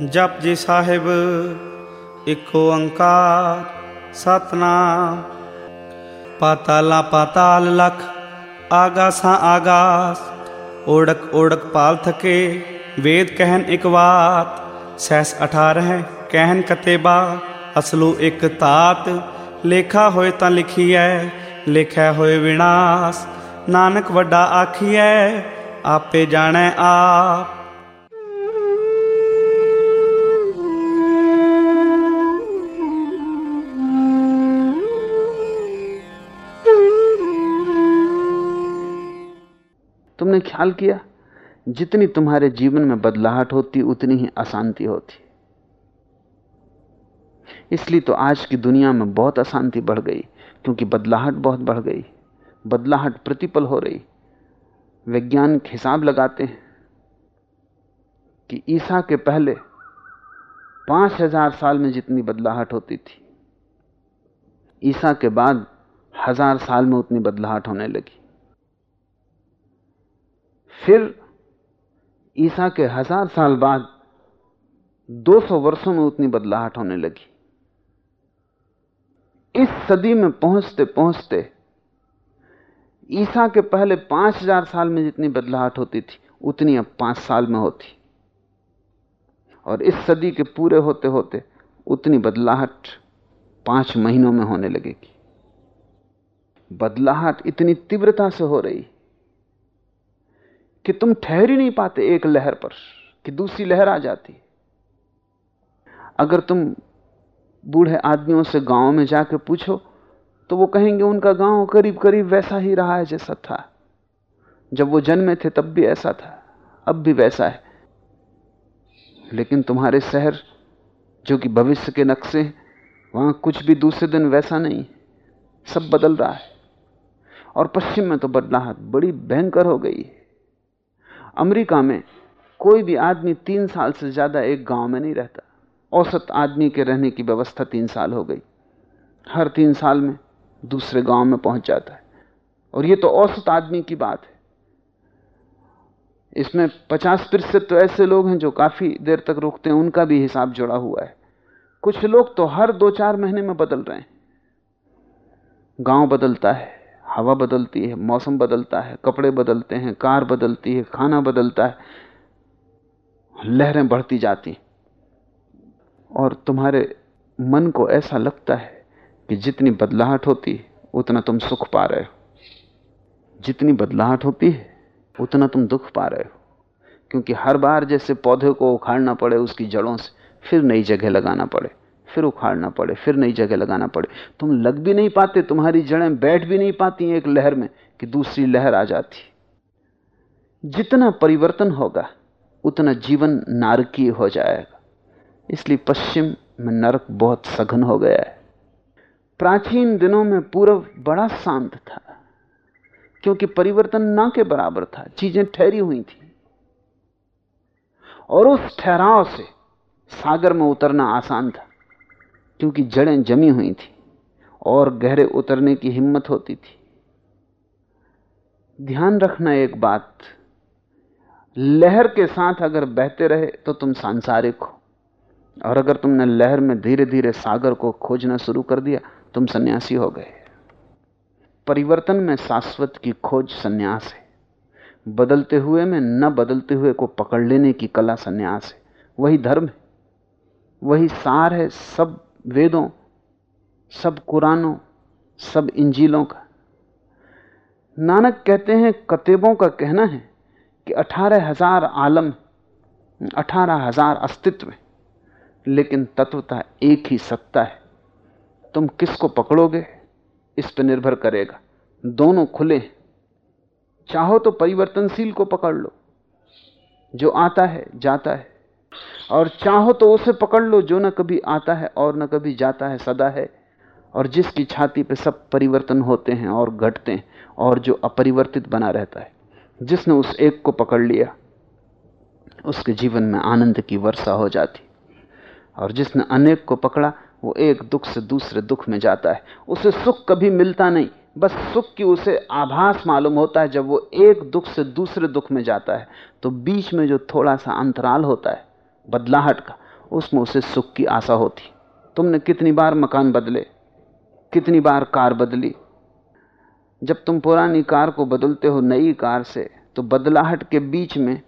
ਜਪ ਜੀ ਸਾਹਿਬ ਇੱਕ ਓੰਕਾਰ ਸਤਨਾਮ। ਪਾਤਾਲਾ ਪਾਤਾਲ ਲਖ, ਆਗਾਸਾਂ ਆਗਾਸ। ਓੜਕ ਓੜਕ ਪਾਲ ਥਕੇ, ਵੇਦ ਕਹਿਨ ਇਕ ਬਾਤ ਸੈਸ 18 ਕਹਿਨ ਕਤੇਬਾ ਅਸਲੂ ਇਕ ਤਾਤ, ਲੇਖਾ ਹੋਏ ਤਾਂ ਲਿਖੀਐ ਲਿਖਿਆ ਹੋਏ ਵਿਨਾਸ਼। ਨਾਨਕ ਵੱਡਾ ਆਖੀਐ, ਆਪੇ ਜਾਣੈ ਆਪ। तुमने ख्याल किया, जितनी तुम्हारे जीवन में बदलाहट होती, उतनी ही अशांति होती। इसलिए तो आज की दुनिया में बहुत अशांति बढ़ गई, क्योंकि बदलाहट बहुत बढ़ गई। बदलाहट प्रतिपल हो रही। वैज्ञानिक हिसाब लगाते हैं कि ईसा के पहले पाँच हज़ार साल में जितनी बदलाहट होती थी, ईसा के बाद हज़ार साल में उतनी बदलाहट होने लगी। फिर ईसा के हज़ार साल बाद 200 वर्षों में उतनी बदलाहट होने लगी। इस सदी में पहुँचते पहुँचते ईसा के पहले 5000 साल में जितनी बदलाहट होती थी, उतनी अब पाँच साल में होती। और इस सदी के पूरे होते होते उतनी बदलाहट पाँच महीनों में होने लगेगी। बदलाहट इतनी तीव्रता से हो रही कि तुम ठहर ही नहीं पाते एक लहर पर, कि दूसरी लहर आ जाती। अगर तुम बूढ़े आदमियों से गाँव में जाके पूछो तो वो कहेंगे, उनका गाँव करीब करीब वैसा ही रहा है जैसा था। जब वो जन्मे थे, तब भी ऐसा था, अब भी वैसा है। लेकिन तुम्हारे शहर, जो कि भविष्य के नक्शे हैं, वहाँ कुछ भी दूसरे दिन वैसा नहीं। सब बदल रहा है। और पश्चिम में तो बदलाहट बड़ी भयंकर हो गई है। अमेरिका में कोई भी आदमी तीन साल से ज़्यादा एक गाँव में नहीं रहता। औसत आदमी के रहने की व्यवस्था तीन साल हो गई। हर तीन साल में दूसरे गाँव में पहुँच जाता है। और ये तो औसत आदमी की बात है। इसमें पचास प्रतिशत तो ऐसे लोग हैं जो काफ़ी देर तक रुकते हैं, उनका भी हिसाब जुड़ा हुआ है। कुछ लोग तो हर दो चार महीने में बदल रहे हैं। गाँव बदलता है। हवा बदलती है, मौसम बदलता है, कपड़े बदलते हैं, कार बदलती है, खाना बदलता है, लहरें बढ़ती जाती और तुम्हारे मन को ऐसा लगता है कि जितनी बदलाहट होती है, उतना तुम सुख पा रहे हो। जितनी बदलाहट होती है, उतना तुम दुख पा रहे हो। क्योंकि हर बार जैसे पौधे को उखाड़ना पड़े, उसकी जड़ों से फिर नई जगह लगाना पड़े। फिर उखाड़ना पड़े, फिर नई जगह लगाना पड़े। तुम लग भी नहीं पाते, तुम्हारी जड़ें बैठ भी नहीं पाती एक लहर में कि दूसरी लहर आ जाती। जितना परिवर्तन होगा, उतना जीवन नारकीय हो जाएगा। इसलिए पश्चिम में नरक बहुत सघन हो गया है। प्राचीन दिनों में पूर्व बड़ा शांत था, क्योंकि परिवर्तन ना के बराबर था, चीज़ें ठहरी हुई थी। और उस ठहराव से सागर में उतरना आसान था। क्योंकि जड़ें जमी हुई थी और गहरे उतरने की हिम्मत होती थी। ध्यान रखना एक बात, लहर के साथ अगर बहते रहे तो तुम सांसारिक हो। और अगर तुमने लहर में धीरे धीरे सागर को खोजना शुरू कर दिया, तुम सन्यासी हो गए। परिवर्तन में शाश्वत की खोज सन्यास है। बदलते हुए में न बदलते हुए को पकड़ लेने की कला सन्यास है। वही धर्म है, वही सार है, सब वेदों, सब कुरानों, सब इंजीलों का। नानक कहते हैं, कतेबों का कहना है कि अठारह हज़ार आलम, अठारह हज़ार अस्तित्व लेकिन तत्वता एक ही सत्ता है। तुम किसको पकड़ोगे? इस पर निर्भर करेगा। दोनों खुले चाहो तो परिवर्तनशील को पकड़ लो। जो आता है, जाता है। और चाहो तो उसे पकड़ लो, जो न कभी आता है और न कभी जाता है, सदा है। और जिसकी छाती पे सब परिवर्तन होते हैं और घटते हैं, और जो अपरिवर्तित बना रहता है, जिसने उस एक को पकड़ लिया, उसके जीवन में आनंद की वर्षा हो जाती। और जिसने अनेक को पकड़ा, वो एक दुख से दूसरे दुख में जाता है। उसे सुख कभी मिलता नहीं, बस सुख की उसे आभास मालूम होता है, जब वो एक दुख से दूसरे दुख में जाता है। तो बीच में जो थोड़ा सा अंतराल होता है बदलाहट का, उसमें उसे सुख की आशा होती। तुमने कितनी बार मकान बदले, कितनी बार कार बदली। जब तुम पुरानी कार को बदलते हो नई कार से तो बदलाहट के बीच में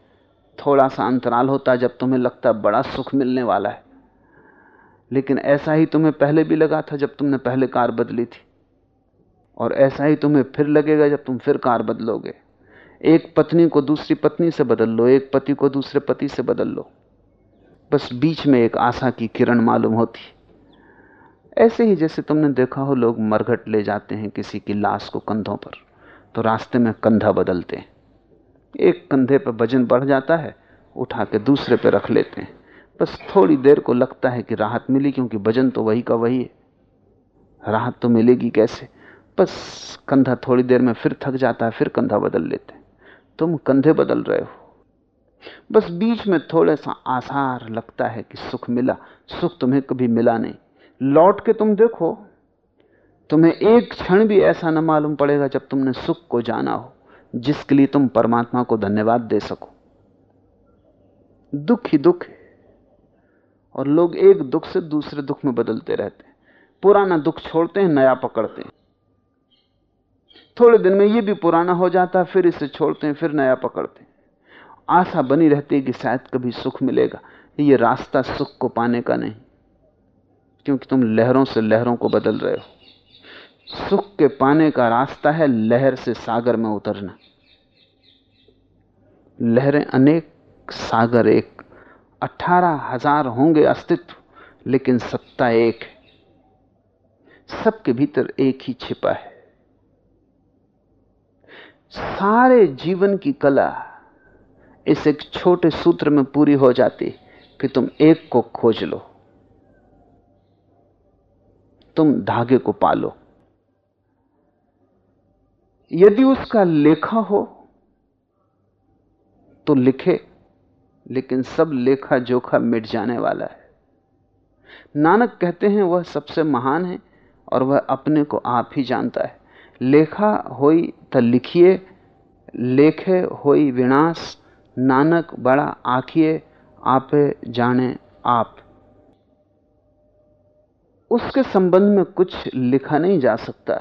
थोड़ा सा अंतराल होता जब तुम्हें लगता बड़ा सुख मिलने वाला है। लेकिन ऐसा ही तुम्हें पहले भी लगा था जब तुमने पहले कार बदली थी। और ऐसा ही तुम्हें फिर लगेगा जब तुम फिर कार बदलोगे। एक पत्नी को दूसरी पत्नी से बदल लो, एक पति को दूसरे पति से बदल लो। बस बीच में एक आशा की किरण मालूम होती। ऐसे ही जैसे तुमने देखा हो, लोग मरघट ले जाते हैं किसी की लाश को कंधों पर तो रास्ते में कंधा बदलते हैं। एक कंधे पर वज़न बढ़ जाता है उठा के दूसरे पर रख लेते हैं। बस थोड़ी देर को लगता है कि राहत मिली, क्योंकि वज़न तो वही का वही है। राहत तो मिलेगी कैसे? बस कंधा थोड़ी देर में फिर थक जाता है, फिर कंधा बदल लेते हैं। तुम कंधे बदल रहे हो। बस बीच में थोड़ा सा आसार लगता है कि सुख मिला। सुख तुम्हें कभी मिला नहीं। लौट के तुम देखो, तुम्हें एक क्षण भी ऐसा न मालूम पड़ेगा जब तुमने सुख को जाना हो, जिसके लिए तुम परमात्मा को धन्यवाद दे सको। दुख ही दुख है, और लोग एक दुख से दूसरे दुख में बदलते रहते हैं। पुराना दुख छोड़ते हैं, नया पकड़ते हैं। थोड़े दिन में ये भी पुराना हो जाता है फिर इसे छोड़ते हैं, फिर नया पकड़ते हैं। आशा बनी रहती है कि शायद कभी सुख मिलेगा। ये रास्ता सुख को पाने का नहीं, क्योंकि तुम लहरों से लहरों को बदल रहे हो। सुख के पाने का रास्ता है लहर से सागर में उतरना। लहरें अनेक, सागर एक। अठारह हज़ार होंगे अस्तित्व, लेकिन सत्ता एक है। सबके भीतर एक ही छिपा है। सारे जीवन की कला इस एक छोटे सूत्र में पूरी हो जाती कि तुम एक को खोज लो, तुम धागे को पालो। यदि उसका लेखा हो तो लिखे, लेकिन सब लेखा जोखा मिट जाने वाला है। नानक कहते हैं, वह सबसे महान है और वह अपने को आप ही जानता है। लेखा होई त लिखिए, लेखे होई विनाश नानक बड़ा आखिए, आपे जाने आप। उसके संबंध में कुछ लिखा नहीं जा सकता,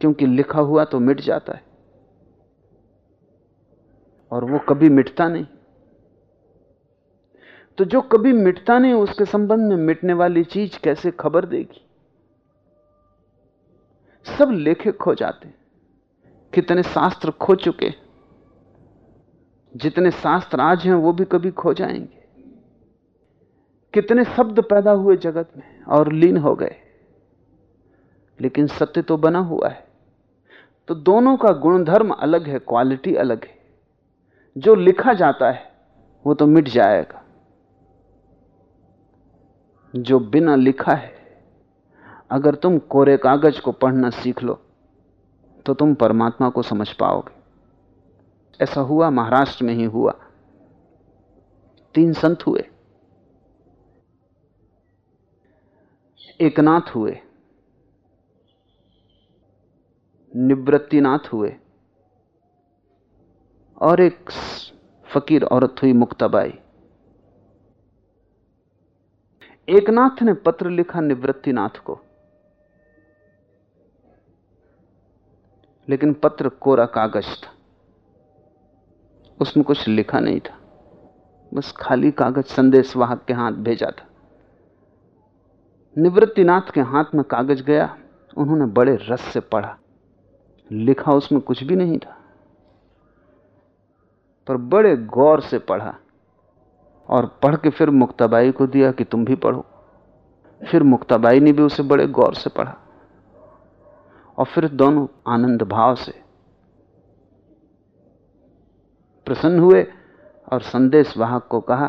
क्योंकि लिखा हुआ तो मिट जाता है। और वो कभी मिटता नहीं। तो जो कभी मिटता नहीं, उसके संबंध में मिटने वाली चीज़ कैसे खबर देगी? सब लेखक खो जाते कितने शास्त्र खो चुके जितने शास्त्र आज हैं वो भी कभी खो जाएँगे। कितने शब्द पैदा हुए जगत में और लीन हो गए। लेकिन सत्य तो बना हुआ है। तो दोनों का गुणधर्म अलग है क्वालिटी अलग है। जो लिखा जाता है, वो तो मिट जाएगा। जो बिना लिखा है, अगर तुम कोरे कागज़ को पढ़ना सीख लो तो तुम परमात्मा को समझ पाओगे। ऐसा हुआ, महाराष्ट्र में ही हुआ। तीन संत हुए। एकनाथ हुए। निवृत्तिनाथ हुए। और एक फकीर औरत हुई, मुक्ताबाई। एकनाथ ने पत्र लिखा निवृत्तिनाथ को। लेकिन पत्र कोरा कागज़ था। उसमें कुछ लिखा नहीं था। बस खाली कागज़ संदेश वाहक के हाथ भेजा था। निवृत्तिनाथ के हाथ में कागज़ गया, उन्होंने बड़े रस से पढ़ा। लिखा उसमें कुछ भी नहीं था, पर बड़े गौर से पढ़ा। और पढ़ के फिर मुक्ताबाई को दिया कि तुम भी पढ़ो। फिर मुक्ताबाई ने भी उसे बड़े गौर से पढ़ा। और फिर दोनों आनंद भाव से प्रसन्न हुए और संदेश वाहक को कहा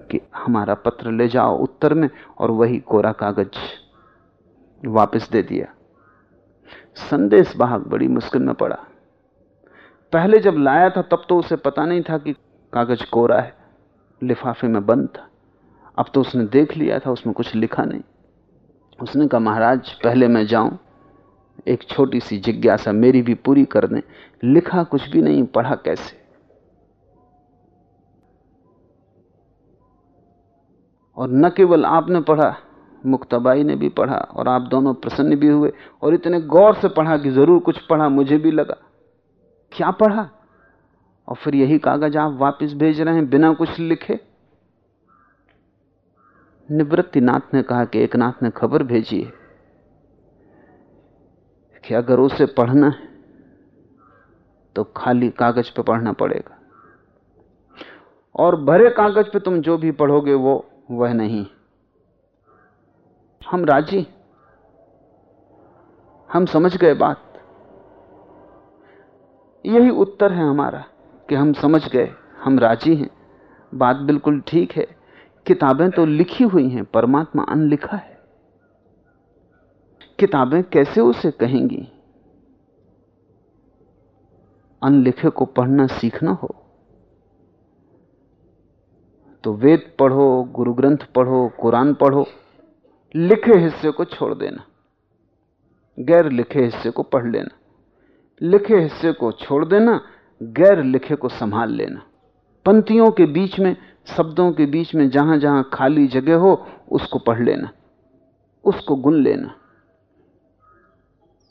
कि हमारा पत्र ले जाओ उत्तर में और वही कोरा कागज़ वापस दे दिया। संदेश वाहक बड़ी मुश्किल में पड़ा। पहले जब लाया था तब तो उसे पता नहीं था कि कागज़ कोरा है, लिफाफे में बंद था। अब तो उसने देख लिया था, उसमें कुछ लिखा नहीं। उसने कहा, महाराज, पहले मैं जाऊँ, एक छोटी सी जिज्ञासा मेरी भी पूरी कर दें। लिखा कुछ भी नहीं, पढ़ा कैसे? और न केवल आपने पढ़ा, मुक्ताबाई ने भी पढ़ा और आप दोनों प्रसन्न भी हुए और इतने गौर से पढ़ा कि ज़रूर कुछ पढ़ा, मुझे भी लगा। क्या पढ़ा? और फिर यही कागज़ आप वापस भेज रहे हैं बिना कुछ लिखे? निवृत्तिनाथ ने कहा कि एक नाथ ने खबर भेजी है कि अगर उसे पढ़ना है तो खाली कागज़ पे पढ़ना पड़ेगा। और भरे कागज़ पे तुम जो भी पढ़ोगे वो वह नहीं। हम राज़ी। हम समझ गए बात। यही उत्तर है हमारा कि हम समझ गए, हम राज़ी हैं। बात बिल्कुल ठीक है। किताबें तो लिखी हुई हैं, परमात्मा अनलिखा है। किताबें कैसे उसे कहेंगी? अनलिखे को पढ़ना सीखना हो। तो वेद पढ़ो गुरु ग्रंथ पढ़ो, कुरान पढ़ो, लिखे हिस्से को छोड़ देना। गैर लिखे हिस्से को पढ़ लेना। लिखे हिस्से को छोड़ देना, गैर लिखे को संभाल लेना। पंक्तियों के बीच में, शब्दों के बीच में जहाँ जहाँ खाली जगह हो, उसको पढ़ लेना, उसको गुन लेना।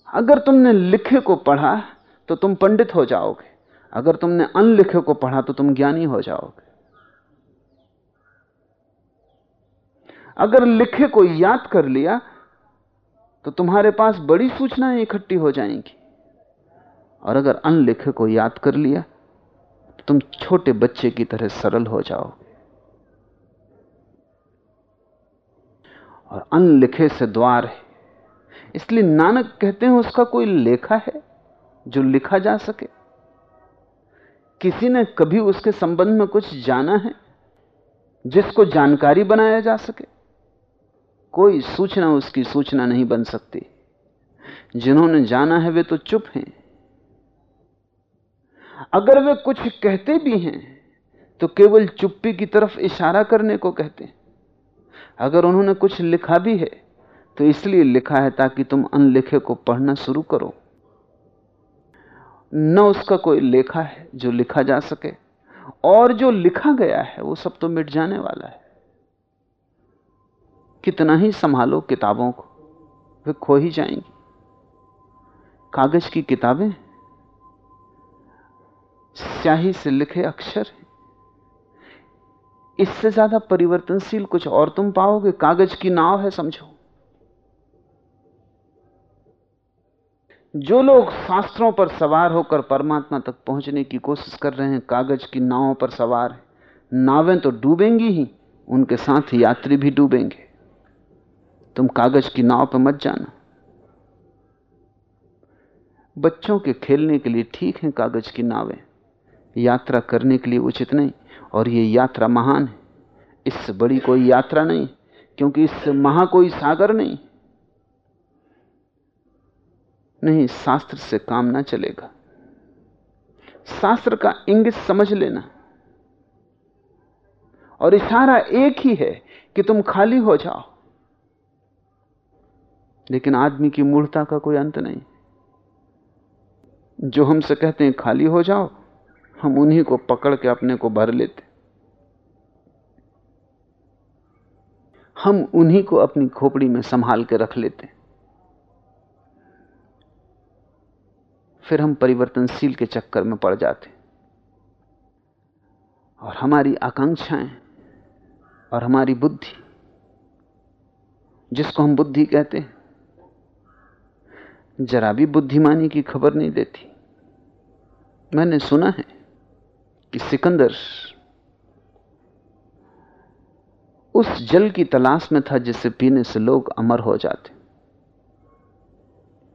अगर तुमने लिखे को पढ़ा तो तुम पंडित हो जाओगे। अगर तुमने अनलिखे को पढ़ा तो तुम ज्ञानी हो जाओगे। अगर लिखे को याद कर लिया तो तुम्हारे पास बड़ी सूचनाएँ इकट्ठी हो जाएँगी। और अगर अनलिखे को याद कर लिया तो तुम छोटे बच्चे की तरह सरल हो जाओगे और अनलिखे से द्वार है। इसलिए नानक कहते हैं उसका कोई लेखा है जो लिखा जा सके। किसी ने कभी उसके संबंध में कुछ जाना है जिसको जानकारी बनाया जा सके? कोई सूचना उसकी सूचना नहीं बन सकती। जिन्होंने जाना है वे तो चुप हैं। अगर वे कुछ कहते भी हैं तो केवल चुप्पी की तरफ़ इशारा करने को कहते हैं। अगर उन्होंने कुछ लिखा भी है तो इसलिए लिखा है ताकि तुम अनलिखे को पढ़ना शुरू करो। न उसका कोई लेखा है जो लिखा जा सके, और जो लिखा गया है, वो सब तो मिट जाने वाला है। कितना ही संभालो किताबों को, वे खो ही जाएँगी। कागज़ की किताबें, स्याही से लिखे अक्षर इससे ज़्यादा परिवर्तनशील कुछ और तुम पाओगे। कागज़ की नाव है, समझो। जो लोग शास्त्रों पर सवार होकर परमात्मा तक पहुँचने की कोशिश कर रहे हैं, कागज़ की नावों पर सवार हैं। नावें तो डूबेंगी ही, उनके साथ यात्री भी डूबेंगे। तुम कागज़ की नाव पर मत जाना। बच्चों के खेलने के लिए ठीक है कागज़ की नावें। यात्रा करने के लिए उचित नहीं, और ये यात्रा महान है। इससे बड़ी कोई यात्रा नहीं, क्योंकि इससे महा कोई सागर नहीं। नहीं, शास्त्र से काम ना चलेगा। शास्त्र का इंगित समझ लेना। और इशारा एक ही है कि तुम खाली हो जाओ। लेकिन आदमी की मूर्ता का कोई अंत नहीं। जो हमसे कहते हैं, खाली हो जाओ, हम उन्हीं को पकड़ के अपने को भर लेते हम उन्हीं को अपनी खोपड़ी में संभाल के रख लेते फिर हम परिवर्तनशील के चक्कर में पड़ जाते और हमारी आकांक्षाएँ और हमारी बुद्धि, जिसको हम बुद्धि कहते हैं जरा भी बुद्धिमानी की खबर नहीं देती। मैंने सुना है कि सिकंदर उस जल की तलाश में था जिसे पीने से लोग अमर हो जाते।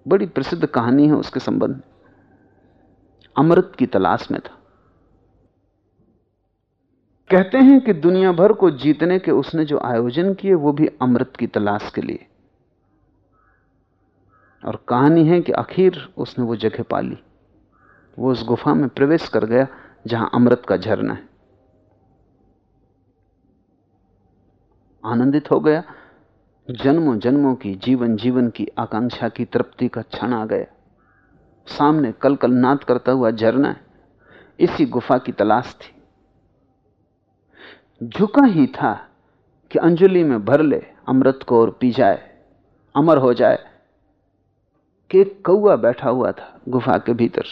बड़ी प्रसिद्ध कहानी है उसके संबंध में। अमृत की तलाश में था। कहते हैं कि दुनिया भर को जीतने के उसने जो आयोजन किए, वो भी अमृत की तलाश के लिए। और कहानी है कि आखिर उसने वो जगह पाली वो उस गुफा में प्रवेश कर गया, जहाँ अमृत का झरना है। आनंदित हो गया। जन्मों जन्मों की जीवन जीवन की आकांक्षा की तृप्ति का क्षण आ गया। सामने कल कल नाद करता हुआ झरना है। इसी गुफा की तलाश थी। झुका ही था कि अंजलि में भर ले, अमृत को और पी जाए। अमर हो जाए। कि एक कौआ बैठा हुआ था गुफा के भीतर।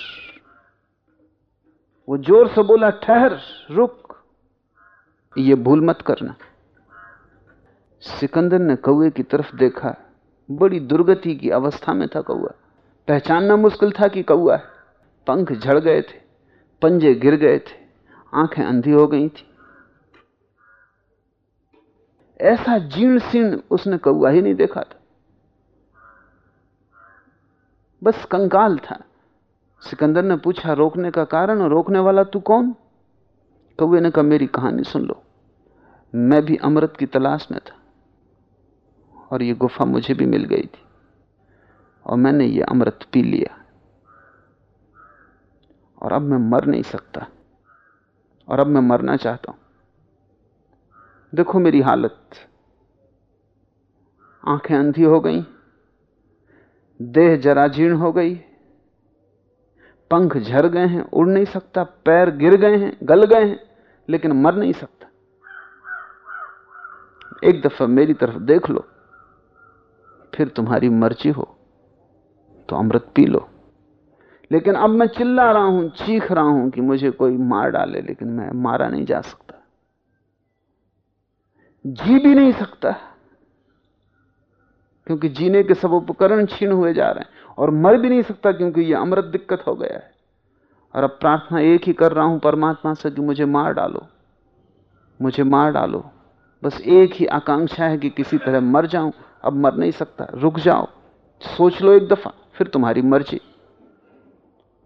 वो ज़ोर से बोला, ठहर, रुक। ये भूल मत करना। सिकंदर ने कौए की तरफ़ देखा। बड़ी दुर्गति की अवस्था में था कौआ पहचानना मुश्किल था कि कौआ है। पंख झड़ गए थे, पंजे गिर गए थे, आँखें अंधी हो गई थी। ऐसा जीर्ण सीर्ण उसने कौआ ही नहीं देखा था। बस कंकाल था। सिकंदर ने पूछा, रोकने का कारण? और रोकने वाला, तू कौन? कौए ने कहा, मेरी कहानी सुन लो। मैं भी अमृत की तलाश में था और ये गुफा मुझे भी मिल गई थी और मैंने ये अमृत पी लिया और अब मैं मर नहीं सकता और अब मैं मरना चाहता हूँ। देखो मेरी हालत। आँखें अंधी हो गई। देह जराजीर्ण हो गई। पंख झर गए हैं, उड़ नहीं सकता, पैर गिर गए हैं, गल गए हैं, लेकिन मर नहीं सकता। एक दफ़ा मेरी तरफ़ देख लो, फिर तुम्हारी मर्ज़ी हो तो अमृत पी लो। लेकिन अब मैं चिल्ला रहा हूँ, चीख रहा हूँ कि मुझे कोई मार डाले, लेकिन मैं मारा नहीं जा सकता। जी भी नहीं सकता। क्योंकि जीने के सब उपकरण छीन हुए जा रहे हैं और मर भी नहीं सकता क्योंकि यह अमृत दिक्कत हो गया है। और अब प्रार्थना एक ही कर रहा हूँ, परमात्मा से कि मुझे मार डालो, मुझे मार डालो। बस एक ही आकांक्षा है कि किसी तरह मर जाऊँ, अब मर नहीं सकता, रुक जाओ, सोच लो एक दफ़ा, फिर तुम्हारी मर्ज़ी।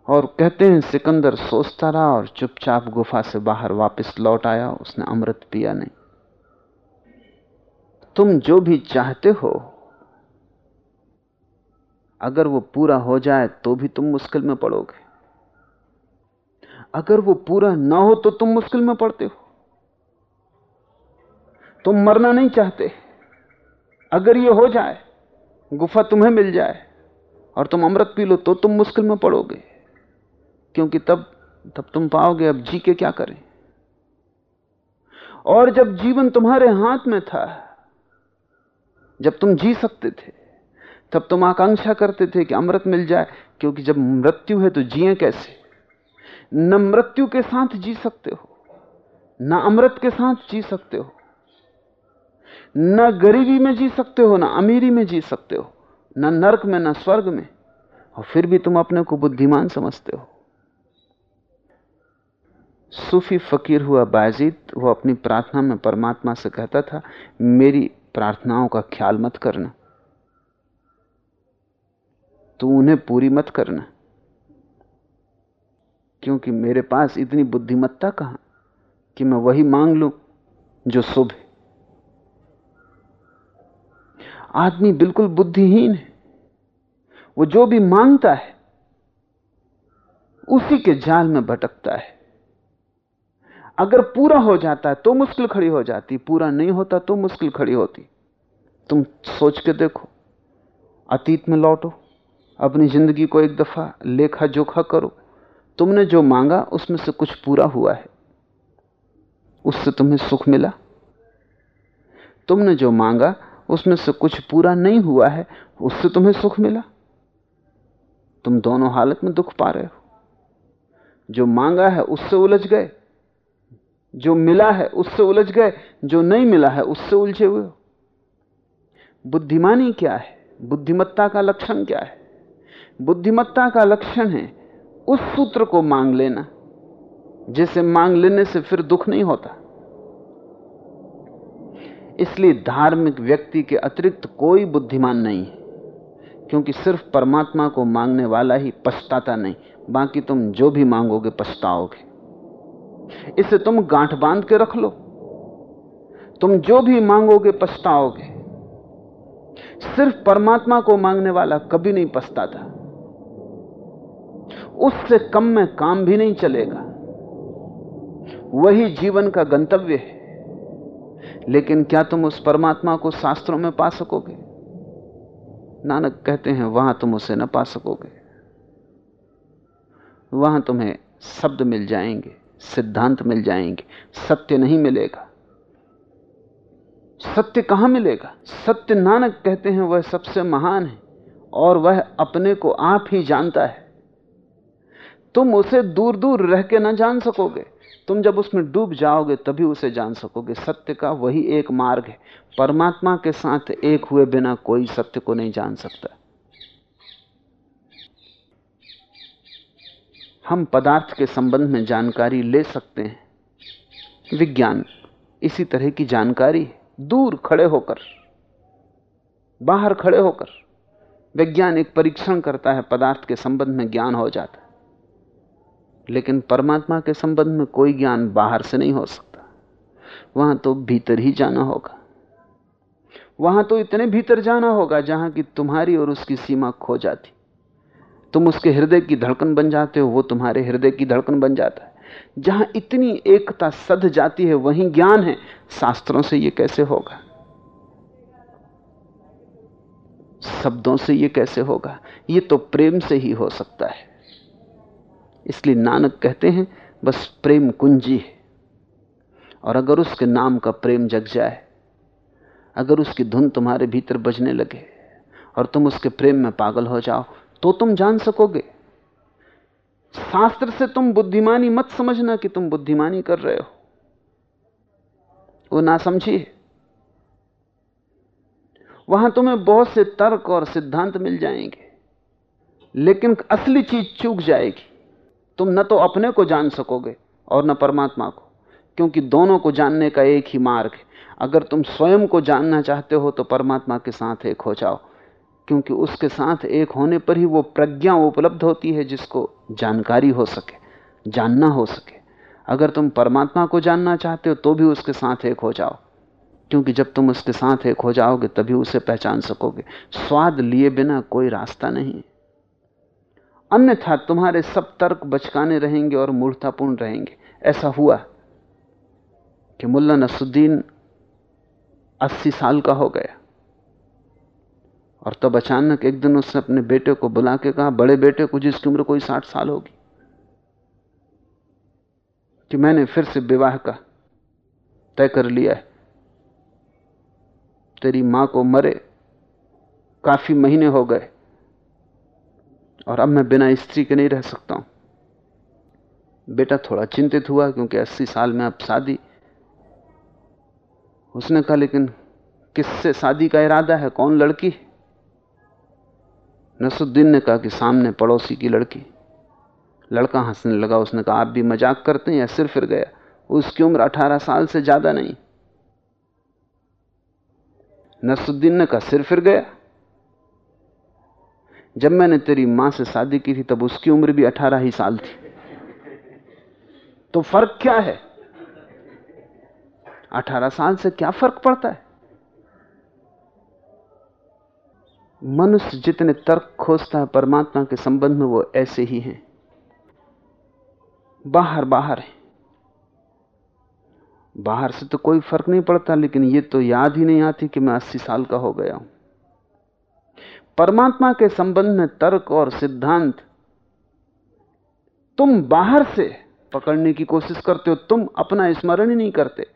और कहते हैं, सिकंदर सोचता रहा और चुपचाप गुफा से बाहर वापस लौट आया, उसने अमृत पिया नहीं। तुम जो भी चाहते हो अगर वो पूरा हो जाए तो भी तुम मुश्किल में पड़ोगे। अगर वो पूरा ना हो तो तुम मुश्किल में पड़ते हो। तुम मरना नहीं चाहते। अगर ये हो जाए, गुफा तुम्हें मिल जाए और तुम अमृत पी लो तो तुम मुश्किल में पड़ोगे। क्योंकि तब तब तुम पाओगे अब जी के क्या करें। और जब जीवन तुम्हारे हाथ में था, जब तुम जी सकते थे तब तुम आकांक्षा करते थे कि अमृत मिल जाए, क्योंकि जब मृत्यु है तो जिए कैसे? न मृत्यु के साथ जी सकते हो, न अमृत के साथ जी सकते हो, न गरीबी में जी सकते हो, ना अमीरी में जी सकते हो, न नरक में, न स्वर्ग में, और फिर भी तुम अपने को बुद्धिमान समझते हो। सूफी फकीर हुआ बाजीत वो अपनी प्रार्थना में परमात्मा से कहता था, मेरी प्रार्थनाओं का ख्याल मत करना। तू उन्हें पूरी मत करना। क्योंकि मेरे पास इतनी बुद्धिमत्ता कहाँ कि मैं वही मांग लूँ जो शुभ है। आदमी बिल्कुल बुद्धिहीन है। वो जो भी माँगता है, उसी के जाल में भटकता है। अगर पूरा हो जाता है तो मुश्किल खड़ी हो जाती, पूरा नहीं होता तो मुश्किल खड़ी होती। तुम सोच के देखो, अतीत में लौटो। अपनी ज़िंदगी को एक दफ़ा लेखा जोखा करो। तुमने जो मांगा, उसमें से कुछ पूरा हुआ है। उससे तुम्हें सुख मिला। तुमने जो मांगा, उसमें से कुछ पूरा नहीं हुआ है, उससे तुम्हें सुख मिला। तुम दोनों हालत में दुख पा रहे हो। जो मांगा है, उससे उलझ गए। जो मिला है, उससे उलझ गए। जो नहीं मिला है, उससे उलझे हुए हो। बुद्धिमानी क्या है? बुद्धिमत्ता का लक्षण क्या है? बुद्धिमत्ता का लक्षण है, उस सूत्र को मांग लेना, जिसे मांग लेने से फिर दुख नहीं होता। इसलिए धार्मिक व्यक्ति के अतिरिक्त कोई बुद्धिमान नहीं है, क्योंकि सिर्फ़ परमात्मा को मांगने वाला ही पछताता नहीं, बाकी तुम जो भी मांगोगे पछताओगे। इसे तुम गांठ बाँध के रख लो। तुम जो भी मांगोगे पछताओगे। सिर्फ़ परमात्मा को मांगने वाला कभी नहीं पछताता। उससे कम में काम भी नहीं चलेगा। वही जीवन का गंतव्य है। लेकिन क्या तुम उस परमात्मा को शास्त्रों में पा सकोगे? नानक कहते हैं, वहाँ तुम उसे न पा सकोगे। वहाँ तुम्हें शब्द मिल जाएँगे, सिद्धांत मिल जाएँगे, सत्य नहीं मिलेगा। सत्य कहाँ मिलेगा? सत्य नानक कहते हैं, वह सबसे महान है और वह अपने को आप ही जानता है। तुम उसे दूर दूर रह के ना जान सकोगे। तुम जब उसमें डूब जाओगे, तभी उसे जान सकोगे। सत्य का वही एक मार्ग है। परमात्मा के साथ एक हुए बिना कोई सत्य को नहीं जान सकता। हम पदार्थ के संबंध में जानकारी ले सकते हैं। विज्ञान, इसी तरह की जानकारी दूर खड़े होकर, बाहर खड़े होकर, वैज्ञानिक परीक्षण करता है, पदार्थ के संबंध में ज्ञान हो जाता है। लेकिन परमात्मा के संबंध में कोई ज्ञान बाहर से नहीं हो सकता। वहाँ तो भीतर ही जाना होगा। वहाँ तो इतने भीतर जाना होगा जहाँ की तुम्हारी और उसकी सीमा खो जाती। तुम उसके हृदय की धड़कन बन जाते हो, वो तुम्हारे हृदय की धड़कन बन जाता है। जहाँ इतनी एकता सध जाती है, वहीं ज्ञान है। शास्त्रों से यह कैसे होगा? शब्दों से यह कैसे होगा? यह तो प्रेम से ही हो सकता है। इसलिए नानक कहते हैं, बस प्रेम कुंजी है। और अगर उसके नाम का प्रेम जग जाए, अगर उसकी धुन तुम्हारे भीतर बजने लगे, और तुम उसके प्रेम में पागल हो जाओ तो तुम जान सकोगे। शास्त्र से तुम बुद्धिमानी मत समझना कि तुम बुद्धिमानी कर रहे हो। वो ना समझिए वहाँ तुम्हें बहुत से तर्क और सिद्धांत मिल जाएँगे, लेकिन असली चीज़ चूक जाएगी। तुम न तो अपने को जान सकोगे और न परमात्मा को, क्योंकि दोनों को जानने का एक ही मार्ग है। अगर तुम स्वयं को जानना चाहते हो तो परमात्मा के साथ एक हो जाओ, क्योंकि उसके साथ एक होने पर ही वो प्रज्ञा उपलब्ध होती है जिसको जानकारी हो सके, जानना हो सके। अगर तुम परमात्मा को जानना चाहते हो तो भी उसके साथ एक हो जाओ, क्योंकि जब तुम उसके साथ एक हो जाओगे, तभी उसे पहचान सकोगे। स्वाद लिए बिना कोई रास्ता नहीं अन्यथा तुम्हारे सब तर्क बचकाने रहेंगे और मूर्तापूर्ण रहेंगे। ऐसा हुआ कि मुल्ला नसुद्दीन अस्सी साल का हो गया। और तब अचानक एक दिन उसने अपने बेटे को बुला के कहा, बड़े बेटे को जिसकी उम्र कोई साठ साल होगी, कि मैंने फिर से विवाह का तय कर लिया है। तेरी माँ को मरे काफ़ी महीने हो गए और अब मैं बिना स्त्री के नहीं रह सकता हूँ। बेटा थोड़ा चिंतित हुआ क्योंकि अस्सी साल में अब शादी। उसने कहा, लेकिन किससे शादी का इरादा है? कौन लड़की नसुद्दीन ने कहा कि सामने पड़ोसी की लड़की। लड़का हंसने लगा। उसने कहा, आप भी मज़ाक करते हैं या सिर फिर गया? उसकी उम्र अठारह साल से ज़्यादा नहीं। नसुद्दीन ने कहा, सिर फिर गया? जब मैंने तेरी माँ से शादी की थी, तब उसकी उम्र भी अठारह ही साल थी। तो फ़र्क क्या है? अठारह साल से क्या फ़र्क पड़ता है? मनुष्य जितने तर्क खोजता है, परमात्मा के संबंध में वो ऐसे ही हैं। बाहर बाहर है। बाहर से तो कोई फ़र्क नहीं पड़ता, लेकिन ये तो याद ही नहीं आती कि मैं अस्सी साल का हो गया हूँ। परमात्मा के संबंध में तर्क और सिद्धांत तुम बाहर से पकड़ने की कोशिश करते हो, तुम अपना स्मरण ही नहीं करते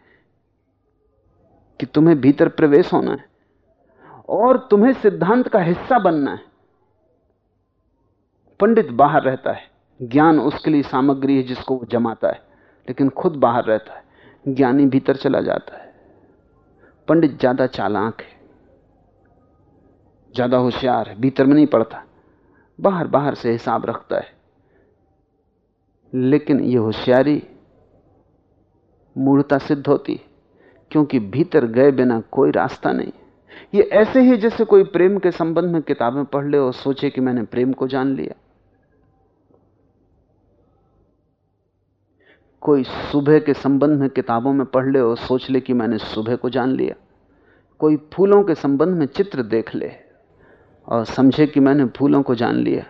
कि तुम्हें भीतर प्रवेश होना है और तुम्हें सिद्धांत का हिस्सा बनना है। पंडित बाहर रहता है, ज्ञान उसके लिए सामग्री है जिसको वो जमाता है, लेकिन खुद बाहर रहता है, ज्ञानी भीतर चला जाता है। पंडित ज़्यादा चालाक है। ज़्यादा होशियार है, भीतर में नहीं पड़ता। बाहर बाहर से हिसाब रखता है। लेकिन यह होशियारी मूर्ता सिद्ध होती क्योंकि भीतर गए बिना कोई रास्ता नहीं। ये ऐसे ही जैसे कोई प्रेम के संबंध में किताबें पढ़ ले और सोचे कि मैंने प्रेम को जान लिया। कोई सुबह के संबंध में किताबों में पढ़ ले और सोच ले कि मैंने सुबह को जान लिया। कोई फूलों के संबंध में चित्र देख ले। और समझे कि मैंने फूलों को जान लिया।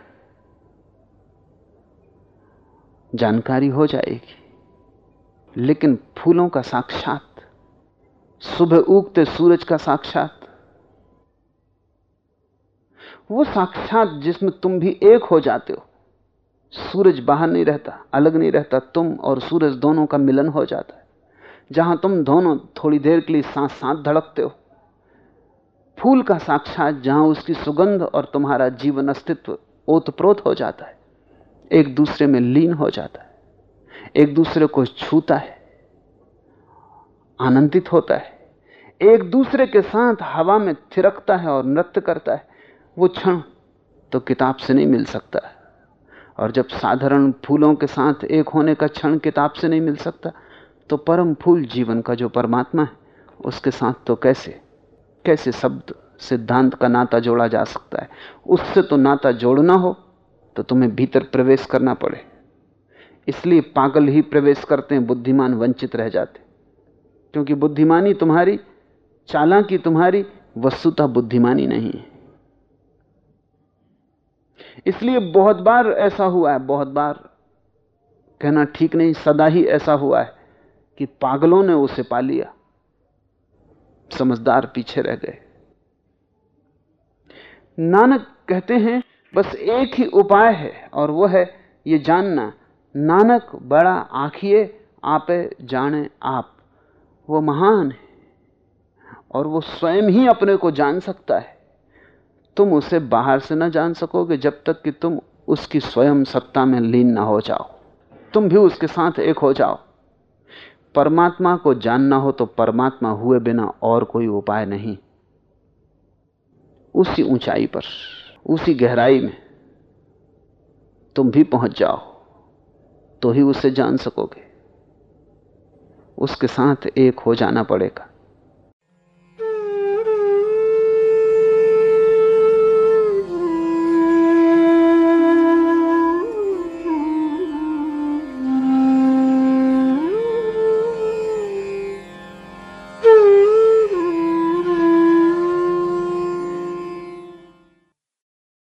जानकारी हो जाएगी। लेकिन फूलों का साक्षात, सुबह उगते सूरज का साक्षात, वो साक्षात जिसमें तुम भी एक हो जाते हो। सूरज बाहर नहीं रहता, अलग नहीं रहता, तुम और सूरज दोनों का मिलन हो जाता है। जहाँ तुम दोनों थोड़ी देर के लिए सांस सांस धड़कते हो फूल का साक्षात जहाँ उसकी सुगंध और तुम्हारा जीवन अस्तित्व ओतप्रोत हो जाता है, एक दूसरे में लीन हो जाता है, एक दूसरे को छूता है, आनंदित होता है, एक दूसरे के साथ हवा में थिरकता है और नृत्य करता है, वो क्षण तो किताब से नहीं मिल सकता। है और जब साधारण फूलों के साथ एक होने का क्षण किताब से नहीं मिल सकता तो परम फूल जीवन का जो परमात्मा है, उसके साथ तो कैसे? कैसे शब्द सिद्धांत का नाता जोड़ा जा सकता है? उससे तो नाता जोड़ना हो तो तुम्हें भीतर प्रवेश करना पड़े। इसलिए पागल ही प्रवेश करते हैं, बुद्धिमान वंचित रह जाते। क्योंकि बुद्धिमानी तुम्हारी, चालाकी तुम्हारी, वस्तुतः बुद्धिमानी नहीं है। इसलिए बहुत बार ऐसा हुआ है, बहुत बार कहना ठीक नहीं, सदा ही ऐसा हुआ है कि पागलों ने उसे पा लिया। समझदार पीछे रह गए। नानक कहते हैं, बस एक ही उपाय है, और वह है ये जानना, नानक बड़ा आखिए, आपे जाने आप। वो महान है, और वो स्वयं ही अपने को जान सकता है। तुम उसे बाहर से ना जान सकोगे, जब तक कि तुम उसकी स्वयं सत्ता में लीन ना हो जाओ। तुम भी उसके साथ एक हो जाओ। परमात्मा को जानना हो तो परमात्मा हुए बिना और कोई उपाय नहीं। उसी ऊंचाई पर, उसी गहराई में तुम भी पहुँच जाओ तो ही उसे जान सकोगे। उसके साथ एक हो जाना पड़ेगा।